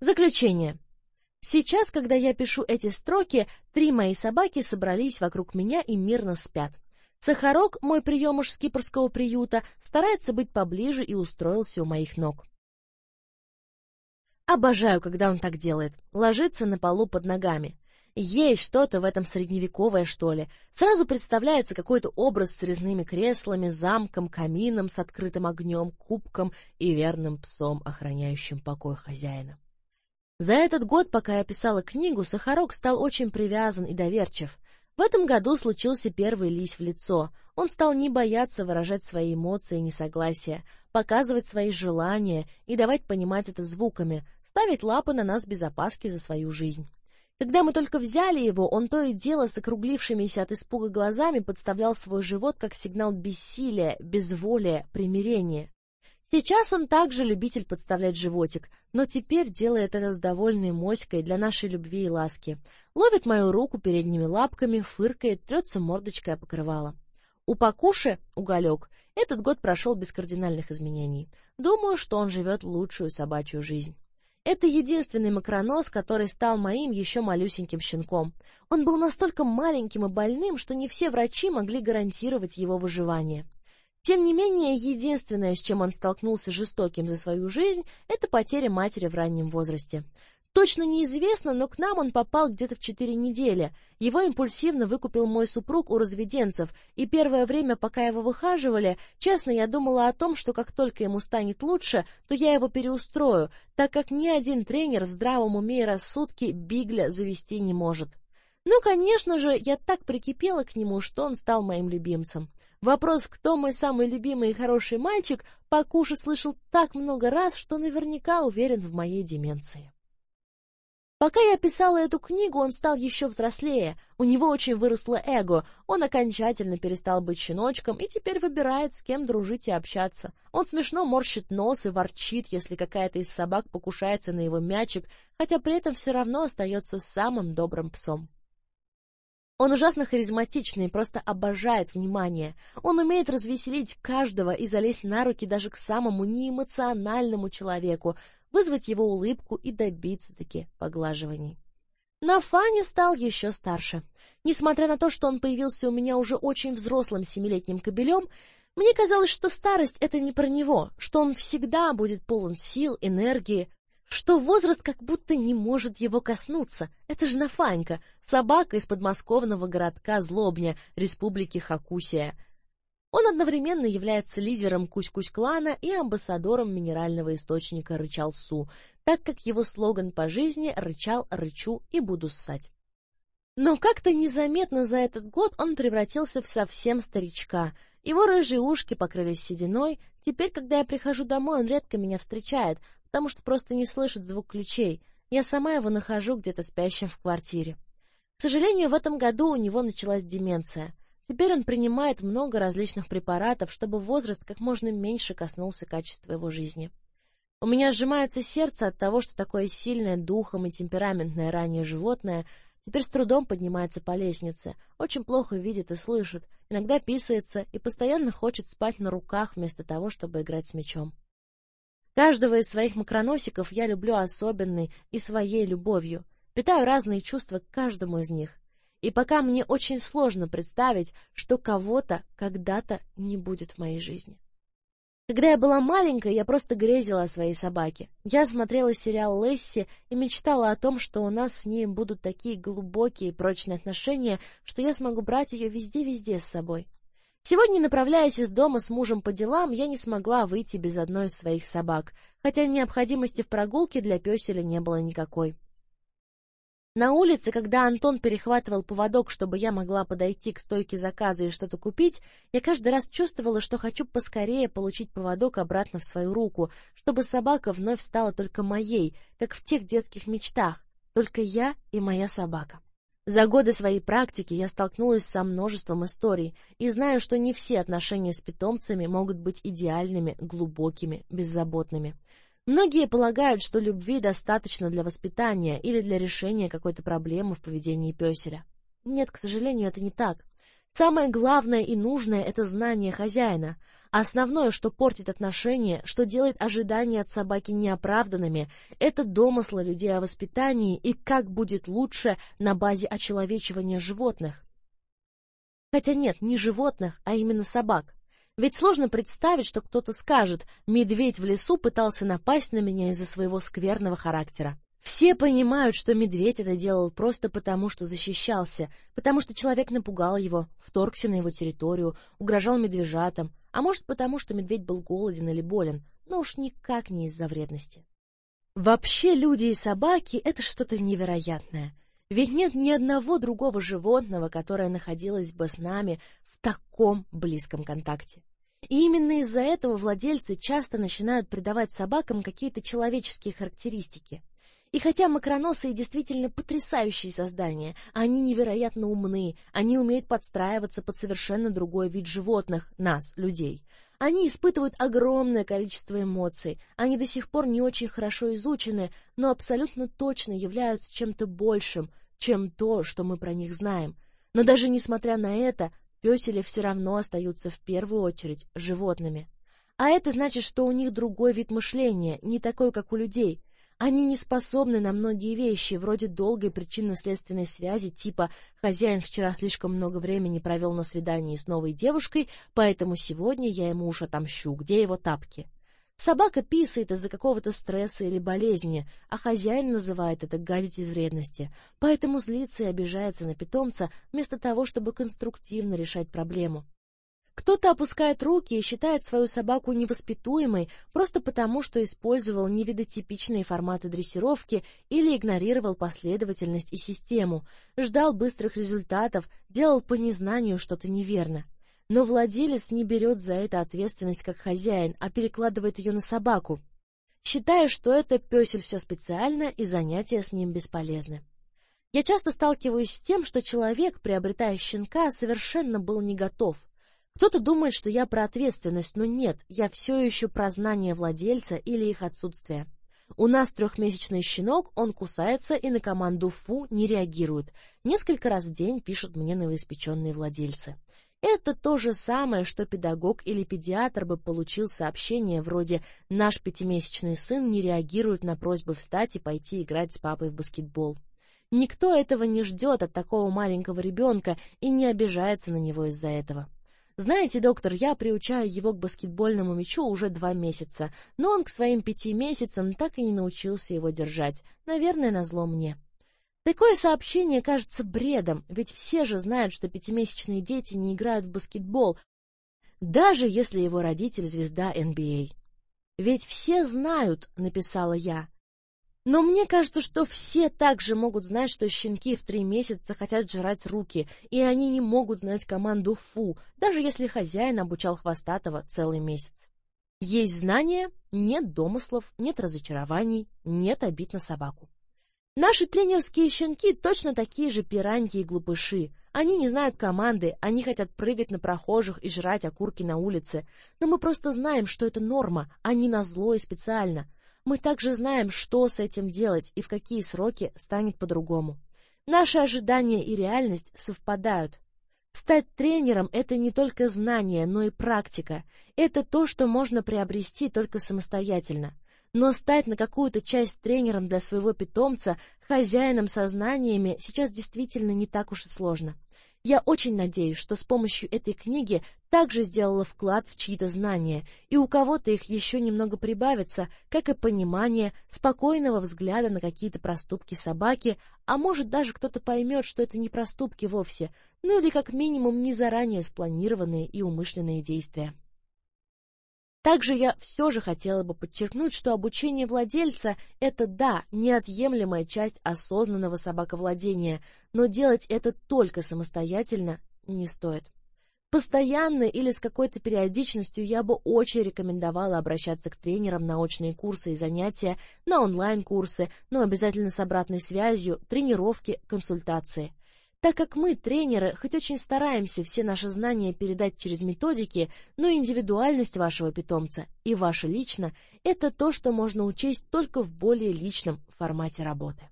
Заключение. Сейчас, когда я пишу эти строки, три мои собаки собрались вокруг меня и мирно спят. Сахарок, мой приемыш с кипрского приюта, старается быть поближе и устроился у моих ног. Обожаю, когда он так делает. Ложится на полу под ногами. Есть что-то в этом средневековое, что ли. Сразу представляется какой-то образ с резными креслами, замком, камином с открытым огнем, кубком и верным псом, охраняющим покой хозяина. За этот год, пока я писала книгу, Сахарок стал очень привязан и доверчив. В этом году случился первый лись в лицо. Он стал не бояться выражать свои эмоции и несогласия, показывать свои желания и давать понимать это звуками, ставить лапы на нас без опаски за свою жизнь. Когда мы только взяли его, он то и дело с округлившимися от испуга глазами подставлял свой живот как сигнал бессилия, безволия, примирения. Сейчас он также любитель подставлять животик, но теперь делает это с довольной моськой для нашей любви и ласки. Ловит мою руку передними лапками, фыркает, трется мордочкой о покрывало. У Пакуши, уголек, этот год прошел без кардинальных изменений. Думаю, что он живет лучшую собачью жизнь. Это единственный макронос, который стал моим еще малюсеньким щенком. Он был настолько маленьким и больным, что не все врачи могли гарантировать его выживание. Тем не менее, единственное, с чем он столкнулся жестоким за свою жизнь, это потеря матери в раннем возрасте. Точно неизвестно, но к нам он попал где-то в четыре недели. Его импульсивно выкупил мой супруг у разведенцев, и первое время, пока его выхаживали, честно, я думала о том, что как только ему станет лучше, то я его переустрою, так как ни один тренер в здравом уме и рассудке Бигля завести не может. Ну, конечно же, я так прикипела к нему, что он стал моим любимцем. Вопрос, кто мой самый любимый и хороший мальчик, Пакуша слышал так много раз, что наверняка уверен в моей деменции. Пока я писала эту книгу, он стал еще взрослее, у него очень выросло эго, он окончательно перестал быть щеночком и теперь выбирает, с кем дружить и общаться. Он смешно морщит нос и ворчит, если какая-то из собак покушается на его мячик, хотя при этом все равно остается самым добрым псом. Он ужасно харизматичный просто обожает внимание. Он умеет развеселить каждого и залезть на руки даже к самому неэмоциональному человеку, вызвать его улыбку и добиться-таки поглаживаний. На Фане стал еще старше. Несмотря на то, что он появился у меня уже очень взрослым семилетним кобелем, мне казалось, что старость — это не про него, что он всегда будет полон сил, энергии, что возраст как будто не может его коснуться. Это же Нафанька, собака из подмосковного городка Злобня, республики Хакусия — он одновременно является лидером Кусь-Кусь-клана и амбассадором минерального источника Рычал-Су, так как его слоган по жизни «Рычал, рычу и буду ссать». Но как-то незаметно за этот год он превратился в совсем старичка. Его рыжие ушки покрылись сединой. Теперь, когда я прихожу домой, он редко меня встречает, потому что просто не слышит звук ключей. Я сама его нахожу где-то спящим в квартире. К сожалению, в этом году у него началась деменция. Теперь он принимает много различных препаратов, чтобы возраст как можно меньше коснулся качества его жизни. У меня сжимается сердце от того, что такое сильное духом и темпераментное раннее животное теперь с трудом поднимается по лестнице, очень плохо видит и слышит, иногда писается и постоянно хочет спать на руках вместо того, чтобы играть с мячом. Каждого из своих макроносиков я люблю особенной и своей любовью, питаю разные чувства к каждому из них. И пока мне очень сложно представить, что кого-то когда-то не будет в моей жизни. Когда я была маленькой, я просто грезила о своей собаке. Я смотрела сериал Лесси и мечтала о том, что у нас с ней будут такие глубокие и прочные отношения, что я смогу брать ее везде-везде с собой. Сегодня, направляясь из дома с мужем по делам, я не смогла выйти без одной из своих собак, хотя необходимости в прогулке для пёселя не было никакой. На улице, когда Антон перехватывал поводок, чтобы я могла подойти к стойке заказа и что-то купить, я каждый раз чувствовала, что хочу поскорее получить поводок обратно в свою руку, чтобы собака вновь стала только моей, как в тех детских мечтах, только я и моя собака. За годы своей практики я столкнулась со множеством историй и знаю, что не все отношения с питомцами могут быть идеальными, глубокими, беззаботными. Многие полагают, что любви достаточно для воспитания или для решения какой-то проблемы в поведении пёселя. Нет, к сожалению, это не так. Самое главное и нужное – это знание хозяина. Основное, что портит отношения, что делает ожидания от собаки неоправданными, это домыслы людей о воспитании и как будет лучше на базе очеловечивания животных. Хотя нет, не животных, а именно собак. Ведь сложно представить, что кто-то скажет «медведь в лесу пытался напасть на меня из-за своего скверного характера». Все понимают, что медведь это делал просто потому, что защищался, потому что человек напугал его, вторгся на его территорию, угрожал медвежатам, а может потому, что медведь был голоден или болен, но уж никак не из-за вредности. Вообще люди и собаки — это что-то невероятное. Ведь нет ни одного другого животного, которое находилось бы с нами в таком близком контакте. И именно из-за этого владельцы часто начинают придавать собакам какие-то человеческие характеристики. И хотя макроносые действительно потрясающие создания, они невероятно умны, они умеют подстраиваться под совершенно другой вид животных, нас, людей. Они испытывают огромное количество эмоций, они до сих пор не очень хорошо изучены, но абсолютно точно являются чем-то большим, чем то, что мы про них знаем. Но даже несмотря на это, песели все равно остаются в первую очередь животными. А это значит, что у них другой вид мышления, не такой, как у людей — они не способны на многие вещи, вроде долгой причинно-следственной связи, типа «хозяин вчера слишком много времени провел на свидании с новой девушкой, поэтому сегодня я ему уж отомщу, где его тапки?». Собака писает из-за какого-то стресса или болезни, а хозяин называет это гадить из вредности, поэтому злится и обижается на питомца вместо того, чтобы конструктивно решать проблему. Кто-то опускает руки и считает свою собаку невоспитуемой просто потому, что использовал невидотипичные форматы дрессировки или игнорировал последовательность и систему, ждал быстрых результатов, делал по незнанию что-то неверно. Но владелец не берет за это ответственность как хозяин, а перекладывает ее на собаку, считая, что это песель все специально и занятия с ним бесполезны. Я часто сталкиваюсь с тем, что человек, приобретая щенка, совершенно был не готов — кто-то думает, что я про ответственность, но нет, я все еще про знание владельца или их отсутствие. У нас трехмесячный щенок, он кусается и на команду «фу» не реагирует. Несколько раз в день пишут мне новоиспеченные владельцы. Это то же самое, что педагог или педиатр бы получил сообщение вроде «Наш пятимесячный сын не реагирует на просьбы встать и пойти играть с папой в баскетбол». Никто этого не ждет от такого маленького ребенка и не обижается на него из-за этого. Знаете, доктор, я приучаю его к баскетбольному мячу уже два месяца, но он к своим пяти месяцам так и не научился его держать. Наверное, назло мне. Такое сообщение кажется бредом, ведь все же знают, что пятимесячные дети не играют в баскетбол, даже если его родитель звезда NBA. Ведь все знают, написала я, но мне кажется, что все также могут знать, что щенки в три месяца хотят жрать руки, и они не могут знать команду «фу», даже если хозяин обучал хвостатого целый месяц. Есть знания, нет домыслов, нет разочарований, нет обид на собаку. Наши тренерские щенки точно такие же пираньки и глупыши. Они не знают команды, они хотят прыгать на прохожих и жрать окурки на улице. Но мы просто знаем, что это норма, а не назло и специально — мы также знаем, что с этим делать и в какие сроки станет по-другому. Наши ожидания и реальность совпадают. Стать тренером – это не только знание, но и практика. Это то, что можно приобрести только самостоятельно. Но стать на какую-то часть тренером для своего питомца, хозяином со знаниями, сейчас действительно не так уж и сложно. Я очень надеюсь, что с помощью этой книги также сделала вклад в чьи-то знания, и у кого-то их еще немного прибавится, как и понимание, спокойного взгляда на какие-то проступки собаки, а может даже кто-то поймет, что это не проступки вовсе, ну или как минимум не заранее спланированные и умышленные действия. Также я все же хотела бы подчеркнуть, что обучение владельца – это, да, неотъемлемая часть осознанного собаковладения, но делать это только самостоятельно не стоит. Постоянно или с какой-то периодичностью я бы очень рекомендовала обращаться к тренерам на очные курсы и занятия, на онлайн-курсы, но обязательно с обратной связью, тренировки, консультации. Так как мы, тренеры, хоть очень стараемся все наши знания передать через методики, но индивидуальность вашего питомца и ваша лично – это то, что можно учесть только в более личном формате работы.